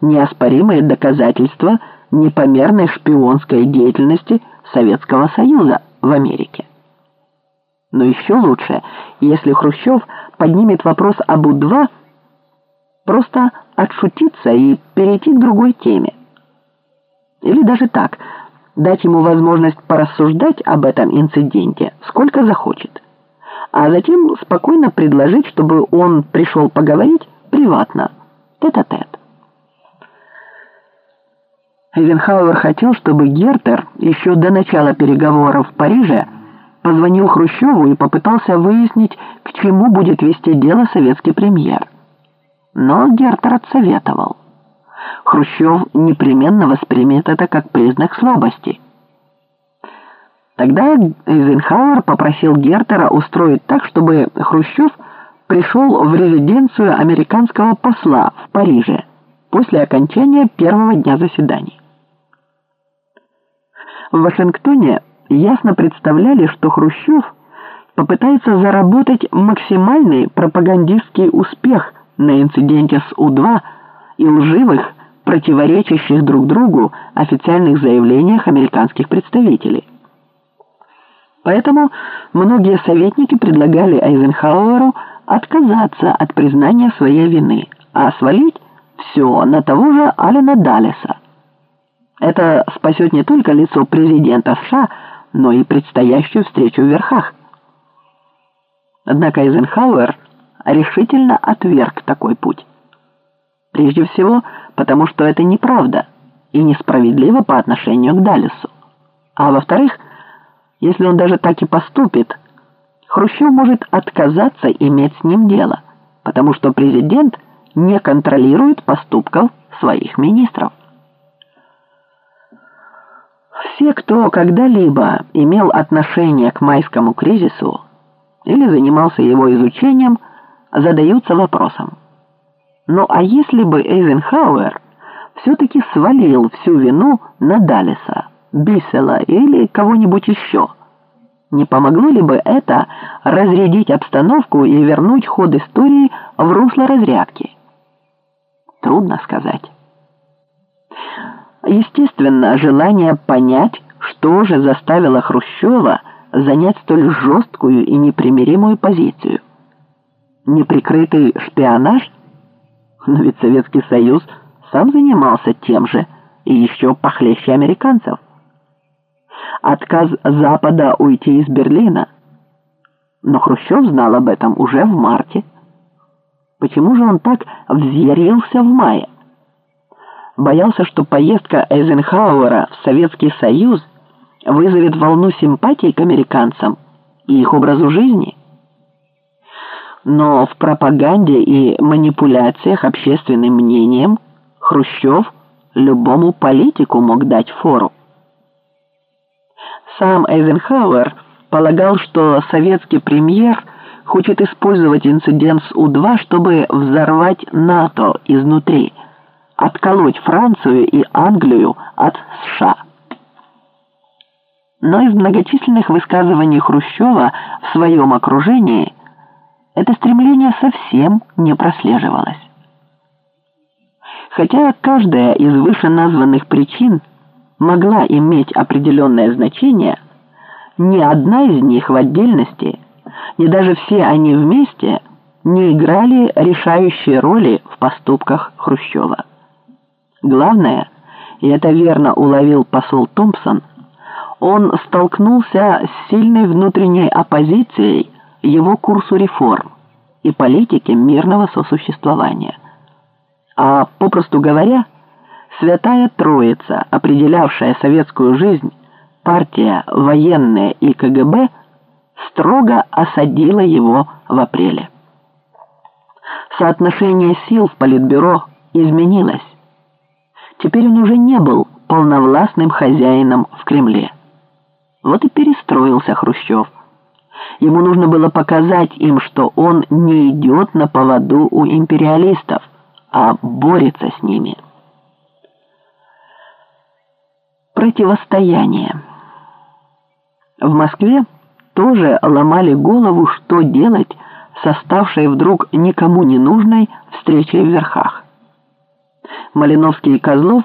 неоспоримые доказательства непомерной шпионской деятельности Советского Союза в Америке. Но еще лучше, если Хрущев поднимет вопрос об У-2, просто отшутиться и перейти к другой теме. Или даже так, дать ему возможность порассуждать об этом инциденте сколько захочет, а затем спокойно предложить, чтобы он пришел поговорить приватно, тет-а-тет. -тет. Эйзенхауэр хотел, чтобы Гертер еще до начала переговоров в Париже позвонил Хрущеву и попытался выяснить, к чему будет вести дело советский премьер. Но Гертер отсоветовал. Хрущев непременно воспримет это как признак слабости. Тогда Эйзенхауэр попросил Гертера устроить так, чтобы Хрущев пришел в резиденцию американского посла в Париже после окончания первого дня заседаний. В Вашингтоне ясно представляли, что Хрущев попытается заработать максимальный пропагандистский успех на инциденте с У-2 и лживых, противоречащих друг другу официальных заявлениях американских представителей. Поэтому многие советники предлагали Айзенхауэру отказаться от признания своей вины, а свалить все на того же Алена Даллеса. Это спасет не только лицо президента США, но и предстоящую встречу в верхах. Однако Эйзенхауэр решительно отверг такой путь. Прежде всего, потому что это неправда и несправедливо по отношению к Даллесу. А во-вторых, если он даже так и поступит, Хрущев может отказаться иметь с ним дело, потому что президент не контролирует поступков своих министров. Все, кто когда-либо имел отношение к майскому кризису или занимался его изучением, задаются вопросом. Ну а если бы Эйзенхауэр все-таки свалил всю вину на Даллеса, Биссела или кого-нибудь еще, не помогло ли бы это разрядить обстановку и вернуть ход истории в русло разрядки? Трудно сказать. Естественно, желание понять, что же заставило Хрущева занять столь жесткую и непримиримую позицию. Неприкрытый шпионаж? Но ведь Советский Союз сам занимался тем же и еще похлеще американцев. Отказ Запада уйти из Берлина. Но Хрущев знал об этом уже в марте. Почему же он так взъярился в мае? Боялся, что поездка Эйзенхауэра в Советский Союз вызовет волну симпатий к американцам и их образу жизни. Но в пропаганде и манипуляциях общественным мнением Хрущев любому политику мог дать фору. Сам Эйзенхауэр полагал, что советский премьер хочет использовать инцидент с У-2, чтобы взорвать НАТО изнутри – отколоть Францию и Англию от США. Но из многочисленных высказываний Хрущева в своем окружении это стремление совсем не прослеживалось. Хотя каждая из вышеназванных причин могла иметь определенное значение, ни одна из них в отдельности, ни даже все они вместе не играли решающей роли в поступках Хрущева. Главное, и это верно уловил посол Томпсон, он столкнулся с сильной внутренней оппозицией его курсу реформ и политике мирного сосуществования. А, попросту говоря, Святая Троица, определявшая советскую жизнь, партия, военная и КГБ, строго осадила его в апреле. Соотношение сил в Политбюро изменилось. Теперь он уже не был полновластным хозяином в Кремле. Вот и перестроился Хрущев. Ему нужно было показать им, что он не идет на поводу у империалистов, а борется с ними. Противостояние. В Москве тоже ломали голову, что делать с оставшей вдруг никому не нужной встречей в верхах. Малиновский и Козлов